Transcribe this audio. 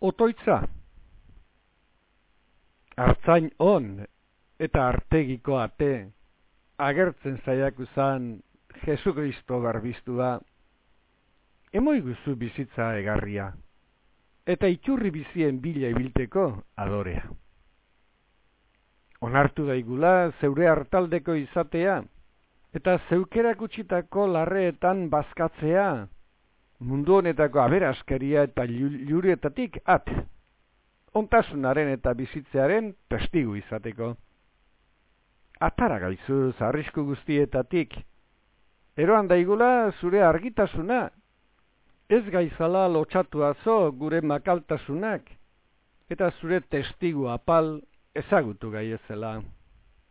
otoitza. Artzain on eta artegiko ate, agertzen zaiak uzan Jesu Kristo garbiztua, emoi guzu bizitza egarria, eta iturri bizien bila ibilteko adorea. Onartu daigula zeure hartaldeko izatea, eta zeukerak utzitako larreetan bazkatzea, mundu honetako aberaskaria eta jurietatik at, ontasunaren eta bizitzearen testigu izateko. Atara gaizu zarrisku guztietatik, eroan daigula zure argitasuna, ez gaizala lotxatu azo gure makaltasunak, eta zure testigu apal ezagutu gaiezela.